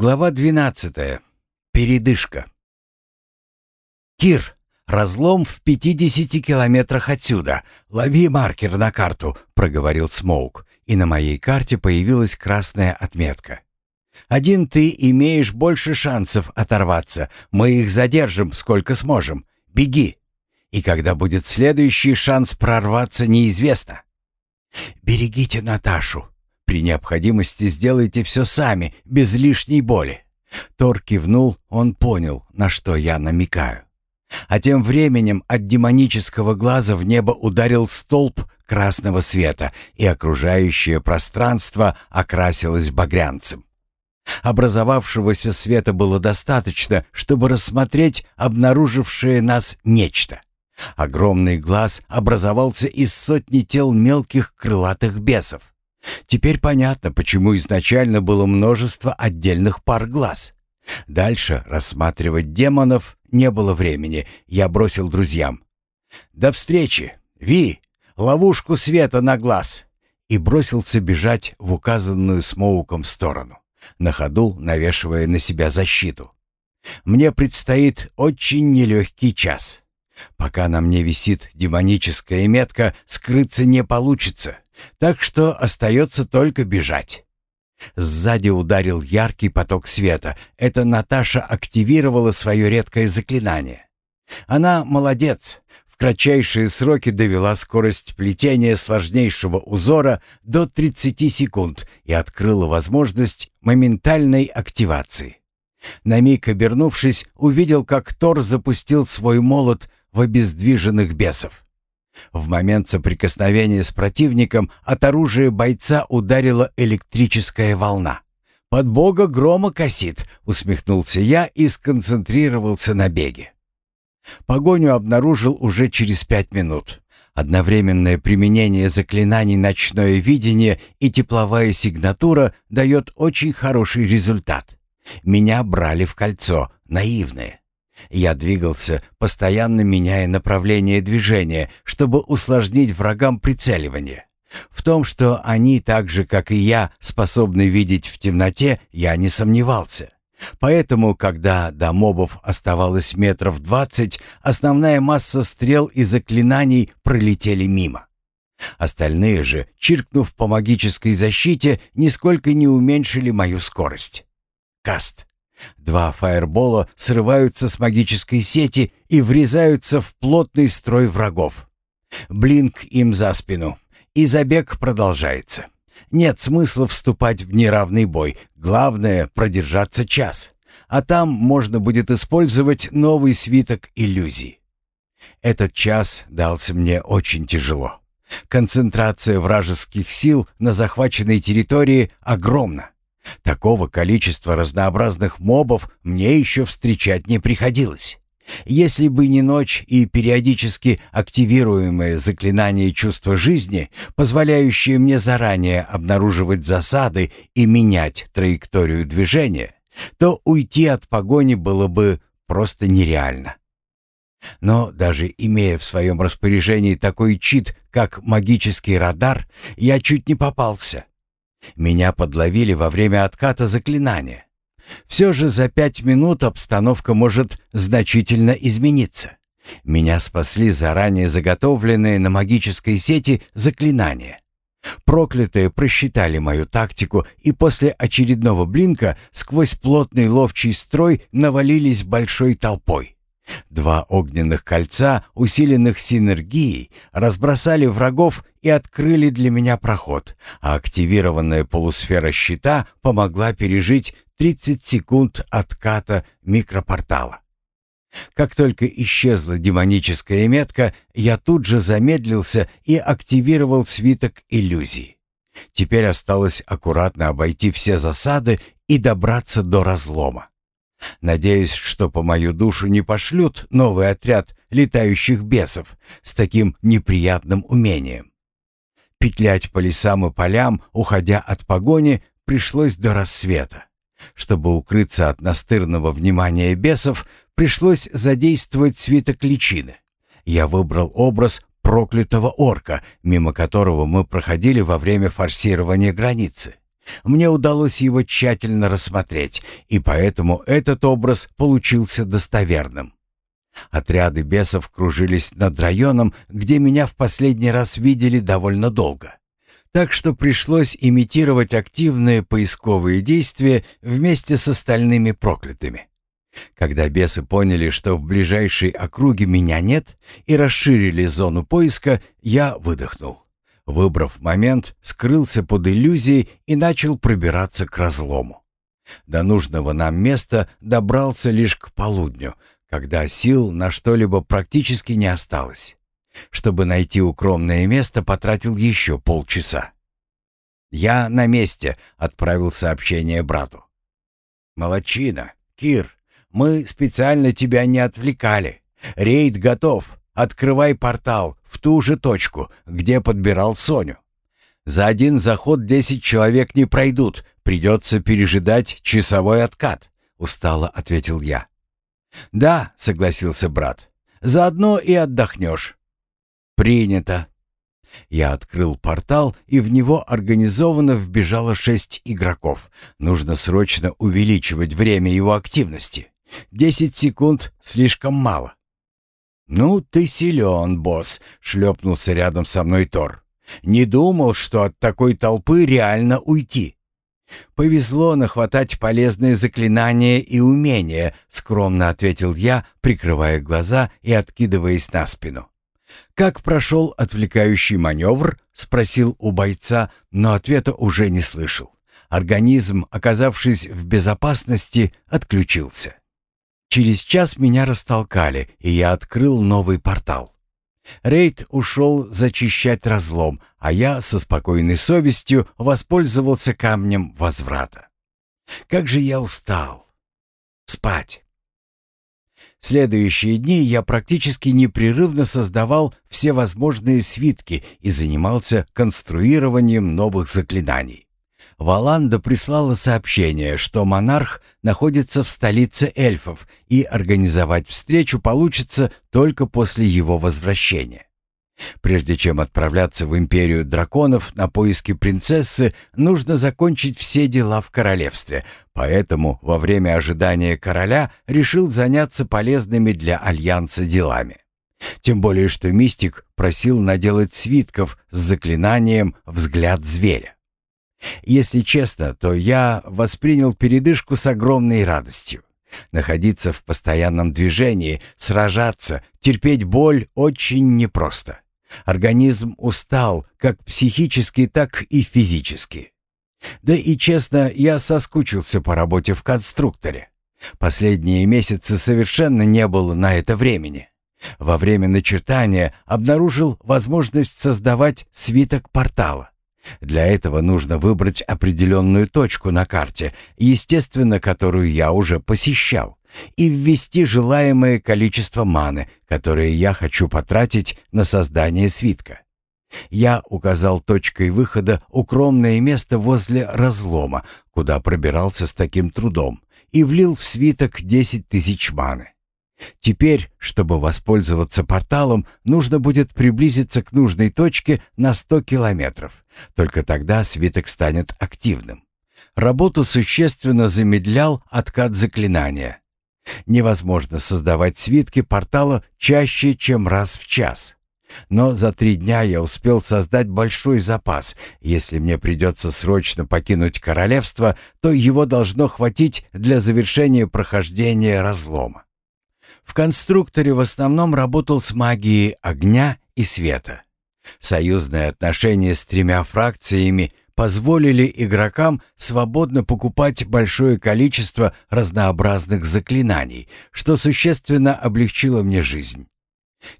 Глава 12. Передышка. «Кир, разлом в 50 километрах отсюда. Лови маркер на карту», — проговорил Смоук, и на моей карте появилась красная отметка. «Один ты имеешь больше шансов оторваться. Мы их задержим, сколько сможем. Беги. И когда будет следующий шанс прорваться, неизвестно». «Берегите Наташу», при необходимости сделайте все сами, без лишней боли». Тор кивнул, он понял, на что я намекаю. А тем временем от демонического глаза в небо ударил столб красного света, и окружающее пространство окрасилось багрянцем. Образовавшегося света было достаточно, чтобы рассмотреть обнаружившее нас нечто. Огромный глаз образовался из сотни тел мелких крылатых бесов. Теперь понятно, почему изначально было множество отдельных пар глаз. Дальше рассматривать демонов не было времени. Я бросил друзьям. «До встречи! Ви! Ловушку света на глаз!» И бросился бежать в указанную Смоуком сторону, на ходу навешивая на себя защиту. Мне предстоит очень нелегкий час. Пока на мне висит демоническая метка, скрыться не получится. Так что остается только бежать. Сзади ударил яркий поток света. Это Наташа активировала свое редкое заклинание. Она молодец. В кратчайшие сроки довела скорость плетения сложнейшего узора до 30 секунд и открыла возможность моментальной активации. На миг обернувшись, увидел, как Тор запустил свой молот в обездвиженных бесов. В момент соприкосновения с противником от оружия бойца ударила электрическая волна. «Под бога грома косит», — усмехнулся я и сконцентрировался на беге. Погоню обнаружил уже через пять минут. Одновременное применение заклинаний «Ночное видение» и «Тепловая сигнатура» дает очень хороший результат. Меня брали в кольцо, наивные. Я двигался, постоянно меняя направление движения, чтобы усложнить врагам прицеливание. В том, что они так же, как и я, способны видеть в темноте, я не сомневался. Поэтому, когда до мобов оставалось метров двадцать, основная масса стрел и заклинаний пролетели мимо. Остальные же, чиркнув по магической защите, нисколько не уменьшили мою скорость. Каст. Два фаербола срываются с магической сети и врезаются в плотный строй врагов. Блинк им за спину, и забег продолжается. Нет смысла вступать в неравный бой, главное — продержаться час. А там можно будет использовать новый свиток иллюзий. Этот час дался мне очень тяжело. Концентрация вражеских сил на захваченной территории огромна. Такого количества разнообразных мобов мне еще встречать не приходилось. Если бы не ночь и периодически активируемое заклинание чувства жизни, позволяющее мне заранее обнаруживать засады и менять траекторию движения, то уйти от погони было бы просто нереально. Но даже имея в своем распоряжении такой чит, как магический радар, я чуть не попался. Меня подловили во время отката заклинания. Все же за пять минут обстановка может значительно измениться. Меня спасли заранее заготовленные на магической сети заклинания. Проклятые просчитали мою тактику и после очередного блинка сквозь плотный ловчий строй навалились большой толпой. Два огненных кольца, усиленных синергией, разбросали врагов и открыли для меня проход, а активированная полусфера щита помогла пережить 30 секунд отката микропортала. Как только исчезла демоническая метка, я тут же замедлился и активировал свиток иллюзий. Теперь осталось аккуратно обойти все засады и добраться до разлома. Надеюсь, что по мою душу не пошлют новый отряд летающих бесов с таким неприятным умением. Петлять по лесам и полям, уходя от погони, пришлось до рассвета. Чтобы укрыться от настырного внимания бесов, пришлось задействовать свиток личины. Я выбрал образ проклятого орка, мимо которого мы проходили во время форсирования границы. Мне удалось его тщательно рассмотреть, и поэтому этот образ получился достоверным. Отряды бесов кружились над районом, где меня в последний раз видели довольно долго. Так что пришлось имитировать активные поисковые действия вместе с остальными проклятыми. Когда бесы поняли, что в ближайшей округе меня нет, и расширили зону поиска, я выдохнул. Выбрав момент, скрылся под иллюзией и начал пробираться к разлому. До нужного нам места добрался лишь к полудню, когда сил на что-либо практически не осталось. Чтобы найти укромное место, потратил еще полчаса. «Я на месте», — отправил сообщение брату. «Молодчина, Кир, мы специально тебя не отвлекали. Рейд готов. Открывай портал ту же точку, где подбирал Соню. За один заход десять человек не пройдут, придется пережидать часовой откат», — устало ответил я. «Да», — согласился брат, — «заодно и отдохнешь». «Принято». Я открыл портал, и в него организованно вбежало шесть игроков. Нужно срочно увеличивать время его активности. Десять секунд слишком мало. «Ну, ты силен, босс», — шлепнулся рядом со мной Тор. «Не думал, что от такой толпы реально уйти». «Повезло нахватать полезные заклинания и умения», — скромно ответил я, прикрывая глаза и откидываясь на спину. «Как прошел отвлекающий маневр?» — спросил у бойца, но ответа уже не слышал. Организм, оказавшись в безопасности, отключился. Через час меня растолкали, и я открыл новый портал. Рейд ушел зачищать разлом, а я со спокойной совестью воспользовался камнем возврата. Как же я устал. Спать. Следующие дни я практически непрерывно создавал всевозможные свитки и занимался конструированием новых заклинаний. Валанда прислала сообщение, что монарх находится в столице эльфов, и организовать встречу получится только после его возвращения. Прежде чем отправляться в империю драконов на поиски принцессы, нужно закончить все дела в королевстве, поэтому во время ожидания короля решил заняться полезными для альянса делами. Тем более, что мистик просил наделать свитков с заклинанием «Взгляд зверя». Если честно, то я воспринял передышку с огромной радостью. Находиться в постоянном движении, сражаться, терпеть боль очень непросто. Организм устал, как психически, так и физически. Да и честно, я соскучился по работе в конструкторе. Последние месяцы совершенно не было на это времени. Во время начертания обнаружил возможность создавать свиток портала. Для этого нужно выбрать определенную точку на карте, естественно, которую я уже посещал, и ввести желаемое количество маны, которое я хочу потратить на создание свитка. Я указал точкой выхода укромное место возле разлома, куда пробирался с таким трудом, и влил в свиток 10 тысяч маны. Теперь, чтобы воспользоваться порталом, нужно будет приблизиться к нужной точке на 100 километров. Только тогда свиток станет активным. Работу существенно замедлял откат заклинания. Невозможно создавать свитки портала чаще, чем раз в час. Но за три дня я успел создать большой запас. Если мне придется срочно покинуть королевство, то его должно хватить для завершения прохождения разлома. В конструкторе в основном работал с магией огня и света. Союзные отношения с тремя фракциями позволили игрокам свободно покупать большое количество разнообразных заклинаний, что существенно облегчило мне жизнь.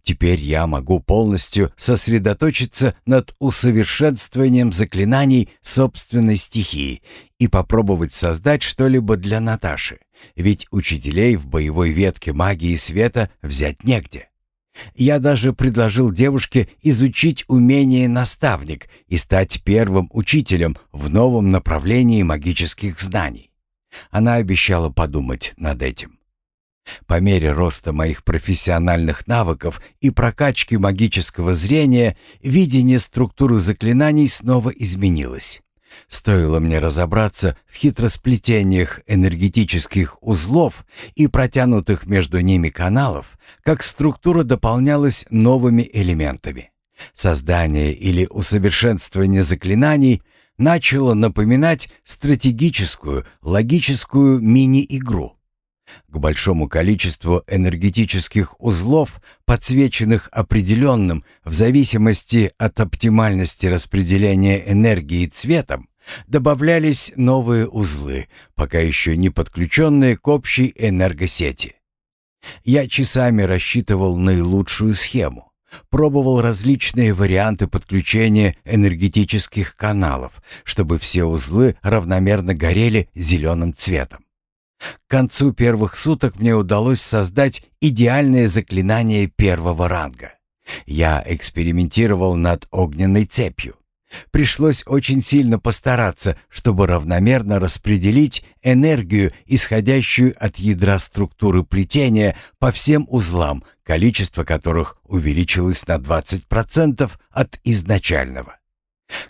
Теперь я могу полностью сосредоточиться над усовершенствованием заклинаний собственной стихии и попробовать создать что-либо для Наташи, ведь учителей в боевой ветке магии света взять негде. Я даже предложил девушке изучить умение наставник и стать первым учителем в новом направлении магических знаний. Она обещала подумать над этим. По мере роста моих профессиональных навыков и прокачки магического зрения, видение структуры заклинаний снова изменилось. Стоило мне разобраться в хитросплетениях энергетических узлов и протянутых между ними каналов, как структура дополнялась новыми элементами. Создание или усовершенствование заклинаний начало напоминать стратегическую, логическую мини-игру. К большому количеству энергетических узлов, подсвеченных определенным в зависимости от оптимальности распределения энергии цветом, добавлялись новые узлы, пока еще не подключенные к общей энергосети. Я часами рассчитывал наилучшую схему, пробовал различные варианты подключения энергетических каналов, чтобы все узлы равномерно горели зеленым цветом. К концу первых суток мне удалось создать идеальное заклинание первого ранга. Я экспериментировал над огненной цепью. Пришлось очень сильно постараться, чтобы равномерно распределить энергию, исходящую от ядра структуры плетения, по всем узлам, количество которых увеличилось на 20% от изначального.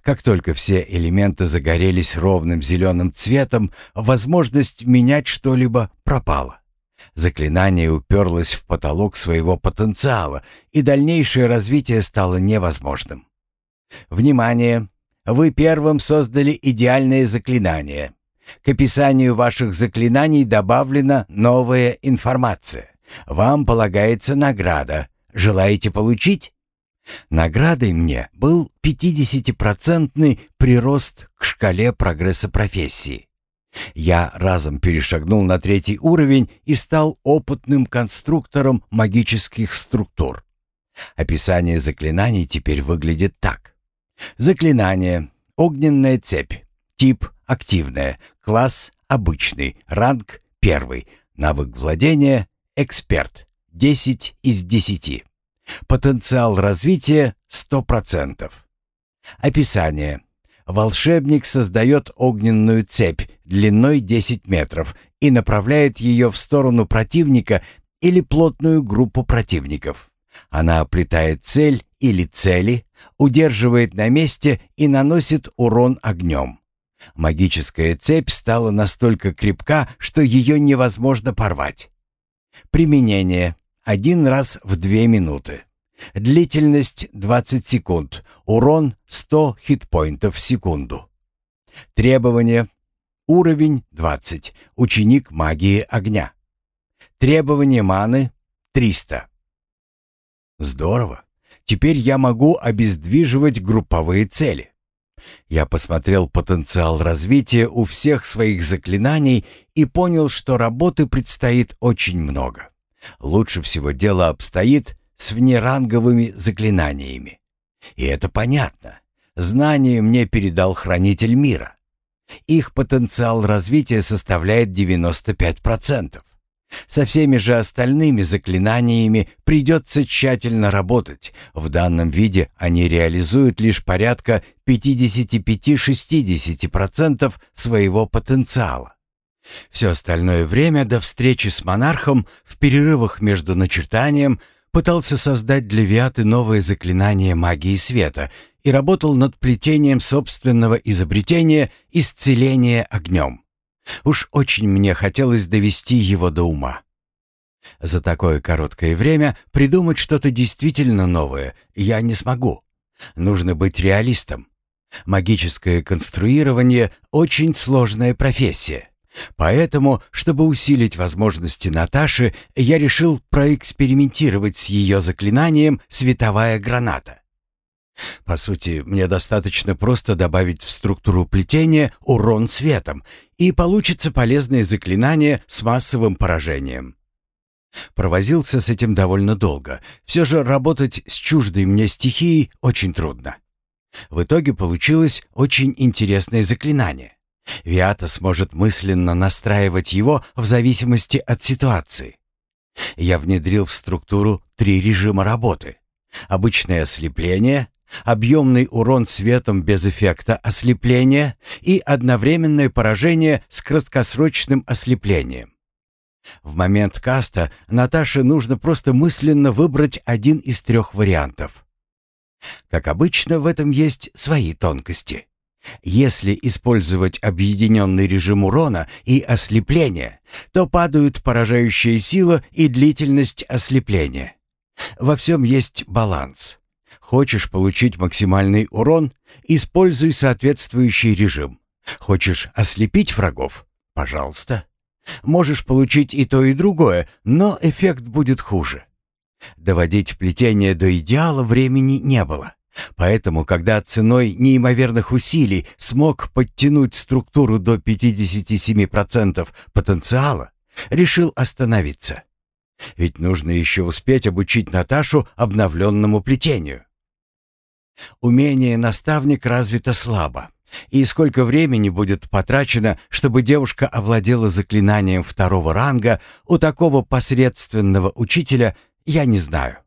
Как только все элементы загорелись ровным зеленым цветом, возможность менять что-либо пропала. Заклинание уперлось в потолок своего потенциала, и дальнейшее развитие стало невозможным. Внимание! Вы первым создали идеальное заклинание. К описанию ваших заклинаний добавлена новая информация. Вам полагается награда. Желаете получить? Наградой мне был 50-процентный прирост к шкале прогресса профессии. Я разом перешагнул на третий уровень и стал опытным конструктором магических структур. Описание заклинаний теперь выглядит так. Заклинание. Огненная цепь. Тип активная. Класс обычный. Ранг первый. Навык владения эксперт. 10 из 10. Потенциал развития 100%. Описание. Волшебник создает огненную цепь длиной 10 метров и направляет ее в сторону противника или плотную группу противников. Она оплетает цель или цели, удерживает на месте и наносит урон огнем. Магическая цепь стала настолько крепка, что ее невозможно порвать. Применение. Один раз в две минуты. Длительность 20 секунд. Урон 100 хитпоинтов в секунду. Требования. Уровень 20. Ученик магии огня. Требования маны 300. Здорово. Теперь я могу обездвиживать групповые цели. Я посмотрел потенциал развития у всех своих заклинаний и понял, что работы предстоит очень много. Лучше всего дело обстоит с внеранговыми заклинаниями. И это понятно. Знание мне передал Хранитель мира. Их потенциал развития составляет 95%. Со всеми же остальными заклинаниями придется тщательно работать. В данном виде они реализуют лишь порядка 55-60% своего потенциала. Все остальное время до встречи с монархом в перерывах между начертанием пытался создать для Виаты новое заклинание магии света и работал над плетением собственного изобретения исцеления огнем. Уж очень мне хотелось довести его до ума. За такое короткое время придумать что-то действительно новое я не смогу. Нужно быть реалистом. Магическое конструирование — очень сложная профессия. Поэтому, чтобы усилить возможности Наташи, я решил проэкспериментировать с ее заклинанием «Световая граната». По сути, мне достаточно просто добавить в структуру плетения урон светом, и получится полезное заклинание с массовым поражением. Провозился с этим довольно долго. Все же работать с чуждой мне стихией очень трудно. В итоге получилось очень интересное заклинание. Виата сможет мысленно настраивать его в зависимости от ситуации. Я внедрил в структуру три режима работы. Обычное ослепление, объемный урон светом без эффекта ослепления и одновременное поражение с краткосрочным ослеплением. В момент каста Наташе нужно просто мысленно выбрать один из трех вариантов. Как обычно, в этом есть свои тонкости. Если использовать объединенный режим урона и ослепления, то падают поражающая сила и длительность ослепления. Во всем есть баланс. Хочешь получить максимальный урон – используй соответствующий режим. Хочешь ослепить врагов – пожалуйста. Можешь получить и то, и другое, но эффект будет хуже. Доводить плетение до идеала времени не было. Поэтому, когда ценой неимоверных усилий смог подтянуть структуру до 57% потенциала, решил остановиться. Ведь нужно еще успеть обучить Наташу обновленному плетению. Умение наставник развито слабо. И сколько времени будет потрачено, чтобы девушка овладела заклинанием второго ранга у такого посредственного учителя, я не знаю.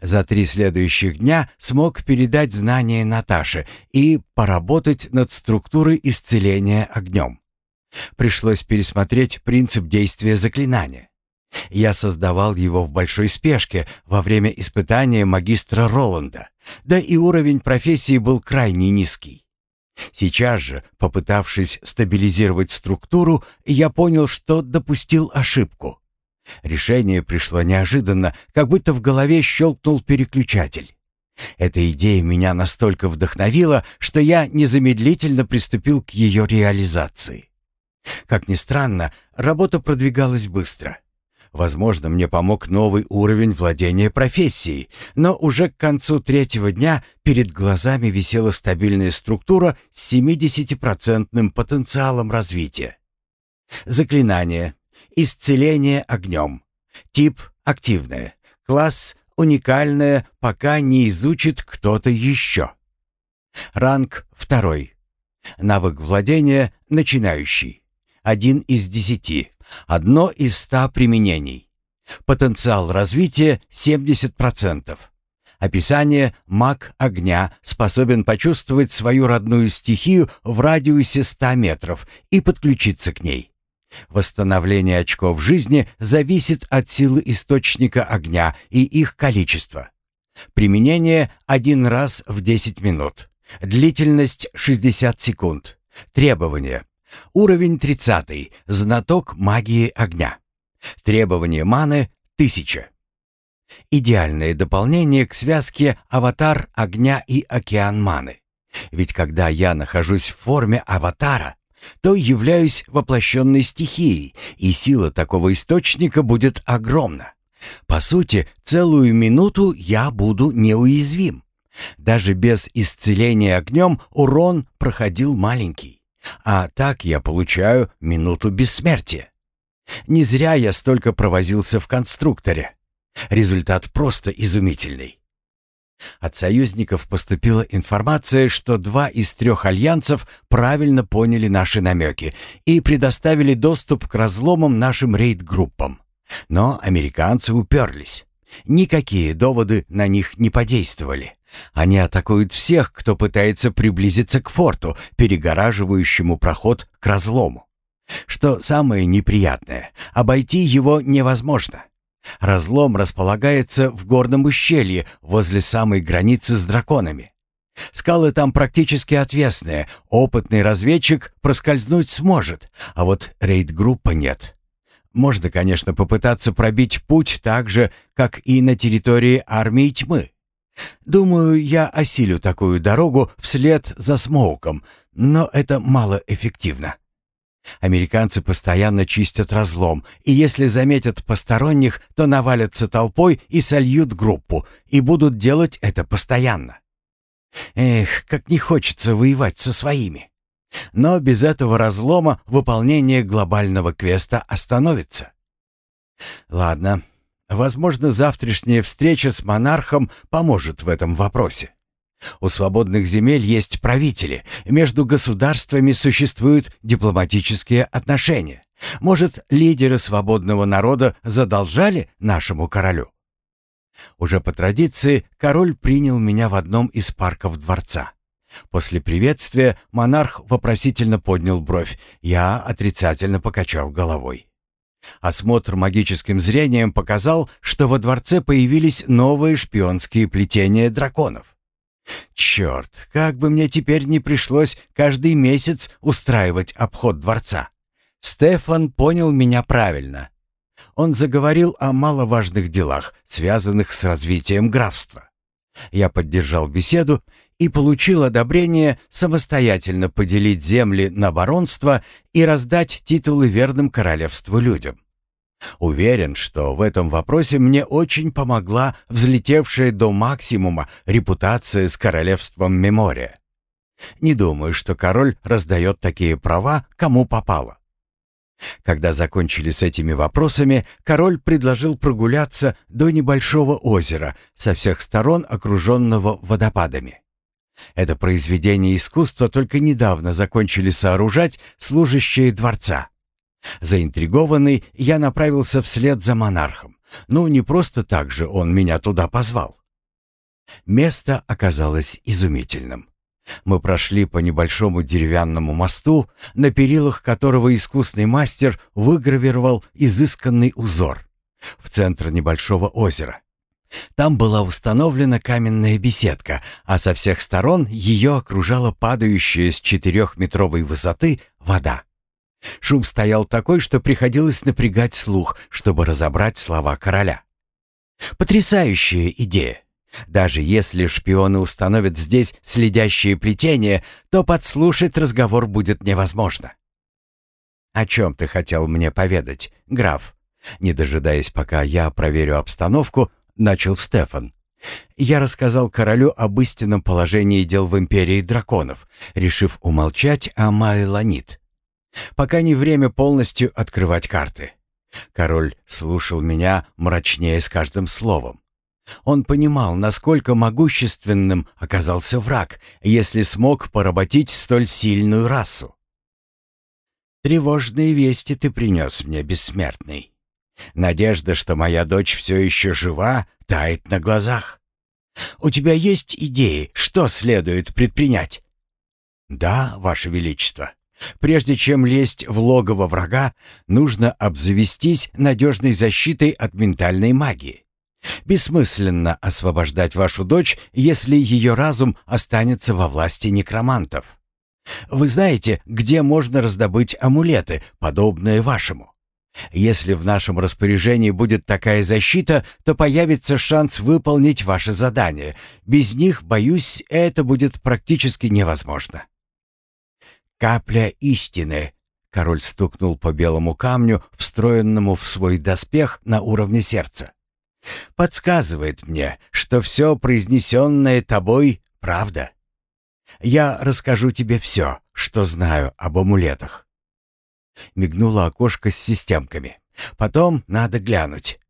За три следующих дня смог передать знания Наташе и поработать над структурой исцеления огнем. Пришлось пересмотреть принцип действия заклинания. Я создавал его в большой спешке во время испытания магистра Роланда, да и уровень профессии был крайне низкий. Сейчас же, попытавшись стабилизировать структуру, я понял, что допустил ошибку. Решение пришло неожиданно, как будто в голове щелкнул переключатель. Эта идея меня настолько вдохновила, что я незамедлительно приступил к ее реализации. Как ни странно, работа продвигалась быстро. Возможно, мне помог новый уровень владения профессией, но уже к концу третьего дня перед глазами висела стабильная структура с 70% потенциалом развития. Заклинание. Исцеление огнем. Тип активное. Класс уникальное, пока не изучит кто-то еще. Ранг второй. Навык владения начинающий. Один из десяти. Одно из ста применений. Потенциал развития 70%. Описание «Маг огня» способен почувствовать свою родную стихию в радиусе 100 метров и подключиться к ней. Восстановление очков жизни зависит от силы источника огня и их количества. Применение один раз в 10 минут. Длительность 60 секунд. Требования. Уровень 30. Знаток магии огня. Требование маны 1000. Идеальное дополнение к связке «Аватар огня и океан маны». Ведь когда я нахожусь в форме аватара, то являюсь воплощенной стихией, и сила такого источника будет огромна. По сути, целую минуту я буду неуязвим. Даже без исцеления огнем урон проходил маленький. А так я получаю минуту бессмертия. Не зря я столько провозился в конструкторе. Результат просто изумительный. От союзников поступила информация, что два из трех альянсов правильно поняли наши намеки и предоставили доступ к разломам нашим рейд-группам. Но американцы уперлись. Никакие доводы на них не подействовали. Они атакуют всех, кто пытается приблизиться к форту, перегораживающему проход к разлому. Что самое неприятное, обойти его невозможно. Разлом располагается в горном ущелье возле самой границы с драконами. Скалы там практически отвесные, опытный разведчик проскользнуть сможет, а вот рейд-группа нет. Можно, конечно, попытаться пробить путь так же, как и на территории армии тьмы. Думаю, я осилю такую дорогу вслед за Смоуком, но это малоэффективно. Американцы постоянно чистят разлом, и если заметят посторонних, то навалятся толпой и сольют группу, и будут делать это постоянно. Эх, как не хочется воевать со своими. Но без этого разлома выполнение глобального квеста остановится. Ладно, возможно, завтрашняя встреча с монархом поможет в этом вопросе. У свободных земель есть правители, между государствами существуют дипломатические отношения. Может, лидеры свободного народа задолжали нашему королю? Уже по традиции король принял меня в одном из парков дворца. После приветствия монарх вопросительно поднял бровь, я отрицательно покачал головой. Осмотр магическим зрением показал, что во дворце появились новые шпионские плетения драконов. Черт, как бы мне теперь не пришлось каждый месяц устраивать обход дворца. Стефан понял меня правильно. Он заговорил о маловажных делах, связанных с развитием графства. Я поддержал беседу и получил одобрение самостоятельно поделить земли на баронство и раздать титулы верным королевству людям. Уверен, что в этом вопросе мне очень помогла взлетевшая до максимума репутация с королевством Мемория. Не думаю, что король раздает такие права, кому попало. Когда закончили с этими вопросами, король предложил прогуляться до небольшого озера, со всех сторон окруженного водопадами. Это произведение искусства только недавно закончили сооружать служащие дворца. Заинтригованный, я направился вслед за монархом. Ну, не просто так же он меня туда позвал. Место оказалось изумительным. Мы прошли по небольшому деревянному мосту, на перилах которого искусный мастер выгравировал изысканный узор. В центр небольшого озера. Там была установлена каменная беседка, а со всех сторон ее окружала падающая с четырехметровой высоты вода. Шум стоял такой, что приходилось напрягать слух, чтобы разобрать слова короля. Потрясающая идея. Даже если шпионы установят здесь следящие плетения, то подслушать разговор будет невозможно. «О чем ты хотел мне поведать, граф?» Не дожидаясь, пока я проверю обстановку, начал Стефан. Я рассказал королю об истинном положении дел в Империи Драконов, решив умолчать о Майланит. Пока не время полностью открывать карты. Король слушал меня мрачнее с каждым словом. Он понимал, насколько могущественным оказался враг, если смог поработить столь сильную расу. «Тревожные вести ты принес мне, бессмертный. Надежда, что моя дочь все еще жива, тает на глазах. У тебя есть идеи, что следует предпринять?» «Да, Ваше Величество. Прежде чем лезть в логово врага, нужно обзавестись надежной защитой от ментальной магии. Бессмысленно освобождать вашу дочь, если ее разум останется во власти некромантов. Вы знаете, где можно раздобыть амулеты, подобные вашему? Если в нашем распоряжении будет такая защита, то появится шанс выполнить ваше задание. Без них, боюсь, это будет практически невозможно. «Капля истины!» — король стукнул по белому камню, встроенному в свой доспех на уровне сердца. «Подсказывает мне, что все произнесенное тобой — правда. Я расскажу тебе все, что знаю об амулетах». Мигнуло окошко с системками. «Потом надо глянуть».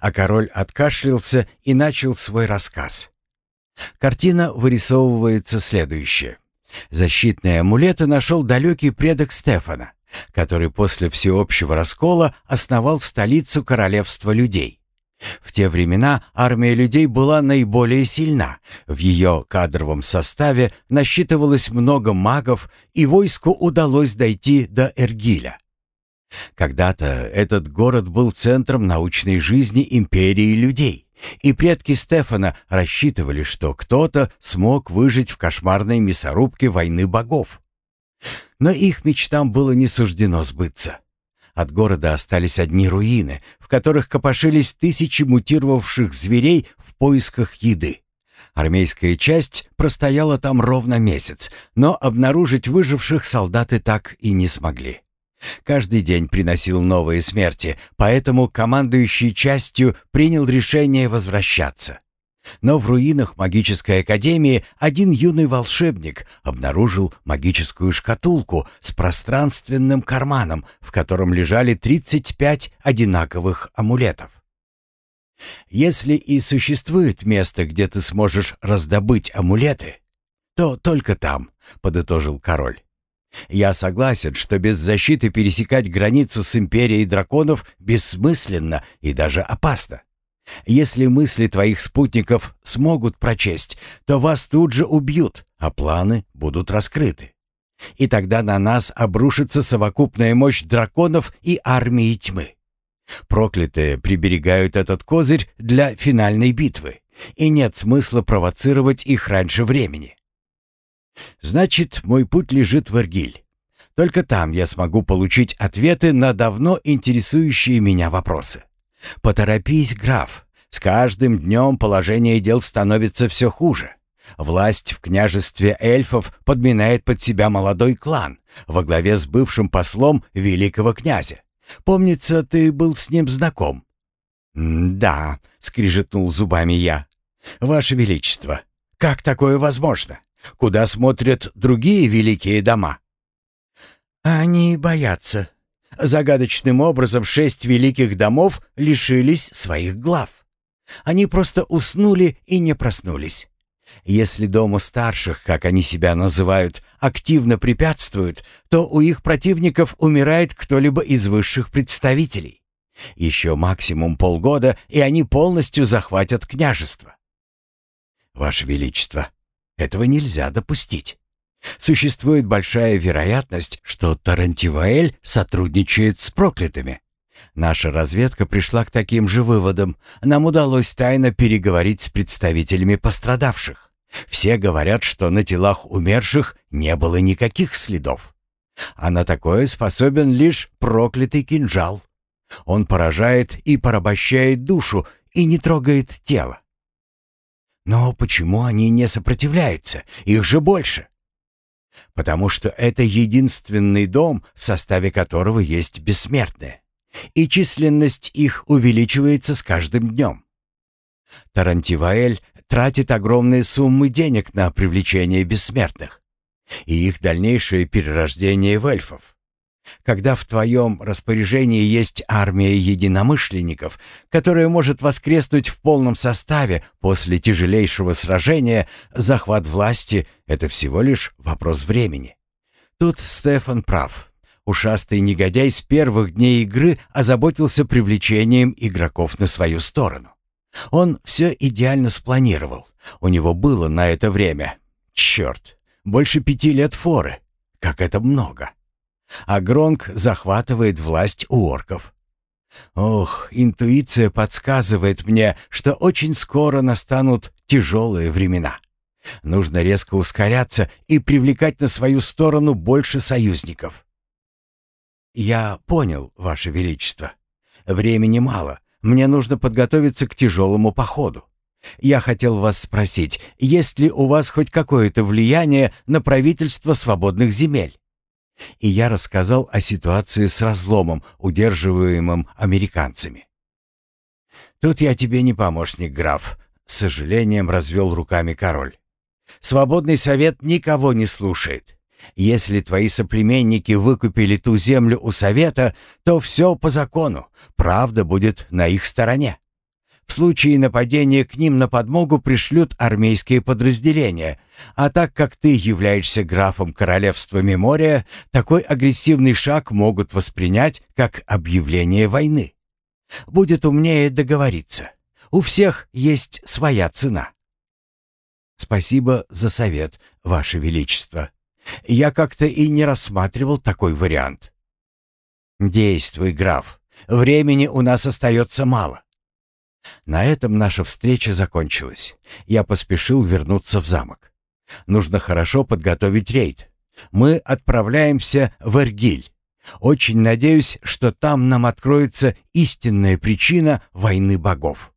А король откашлялся и начал свой рассказ. Картина вырисовывается следующая. Защитные амулеты нашел далекий предок Стефана, который после всеобщего раскола основал столицу королевства людей. В те времена армия людей была наиболее сильна, в ее кадровом составе насчитывалось много магов, и войску удалось дойти до Эргиля. Когда-то этот город был центром научной жизни империи людей. И предки Стефана рассчитывали, что кто-то смог выжить в кошмарной мясорубке войны богов. Но их мечтам было не суждено сбыться. От города остались одни руины, в которых копошились тысячи мутировавших зверей в поисках еды. Армейская часть простояла там ровно месяц, но обнаружить выживших солдаты так и не смогли. Каждый день приносил новые смерти, поэтому командующий частью принял решение возвращаться. Но в руинах магической академии один юный волшебник обнаружил магическую шкатулку с пространственным карманом, в котором лежали 35 одинаковых амулетов. Если и существует место, где ты сможешь раздобыть амулеты, то только там, подытожил король. Я согласен, что без защиты пересекать границу с империей драконов бессмысленно и даже опасно. Если мысли твоих спутников смогут прочесть, то вас тут же убьют, а планы будут раскрыты. И тогда на нас обрушится совокупная мощь драконов и армии тьмы. Проклятые приберегают этот козырь для финальной битвы, и нет смысла провоцировать их раньше времени. Значит, мой путь лежит в Эргиль. Только там я смогу получить ответы на давно интересующие меня вопросы. Поторопись, граф. С каждым днем положение дел становится все хуже. Власть в княжестве эльфов подминает под себя молодой клан во главе с бывшим послом великого князя. Помнится, ты был с ним знаком. «Да», — скрижетнул зубами я. «Ваше Величество, как такое возможно? Куда смотрят другие великие дома?» «Они боятся. Загадочным образом шесть великих домов лишились своих глав. Они просто уснули и не проснулись. Если дому старших, как они себя называют, активно препятствуют, то у их противников умирает кто-либо из высших представителей. Еще максимум полгода, и они полностью захватят княжество. Ваше Величество, этого нельзя допустить. Существует большая вероятность, что Тарантиваэль сотрудничает с проклятыми. Наша разведка пришла к таким же выводам. Нам удалось тайно переговорить с представителями пострадавших. Все говорят, что на телах умерших не было никаких следов. А на такое способен лишь проклятый кинжал. Он поражает и порабощает душу и не трогает тело. Но почему они не сопротивляются? Их же больше. Потому что это единственный дом, в составе которого есть бессмертные. И численность их увеличивается с каждым днем. Тарантиваэль тратит огромные суммы денег на привлечение бессмертных и их дальнейшее перерождение в эльфов. Когда в твоем распоряжении есть армия единомышленников, которая может воскреснуть в полном составе после тяжелейшего сражения, захват власти — это всего лишь вопрос времени. Тут Стефан прав. Ушастый негодяй с первых дней игры озаботился привлечением игроков на свою сторону. Он все идеально спланировал. У него было на это время. Черт, больше пяти лет форы. Как это много а Гронк захватывает власть у орков. Ох, интуиция подсказывает мне, что очень скоро настанут тяжелые времена. Нужно резко ускоряться и привлекать на свою сторону больше союзников. Я понял, Ваше Величество. Времени мало. Мне нужно подготовиться к тяжелому походу. Я хотел вас спросить, есть ли у вас хоть какое-то влияние на правительство свободных земель? И я рассказал о ситуации с разломом, удерживаемым американцами. «Тут я тебе не помощник, граф», — с сожалением развел руками король. «Свободный совет никого не слушает. Если твои соплеменники выкупили ту землю у совета, то все по закону, правда будет на их стороне. В случае нападения к ним на подмогу пришлют армейские подразделения, а так как ты являешься графом королевства Мемория, такой агрессивный шаг могут воспринять как объявление войны. Будет умнее договориться. У всех есть своя цена. Спасибо за совет, Ваше Величество. Я как-то и не рассматривал такой вариант. Действуй, граф. Времени у нас остается мало. На этом наша встреча закончилась. Я поспешил вернуться в замок. Нужно хорошо подготовить рейд. Мы отправляемся в Эргиль. Очень надеюсь, что там нам откроется истинная причина войны богов.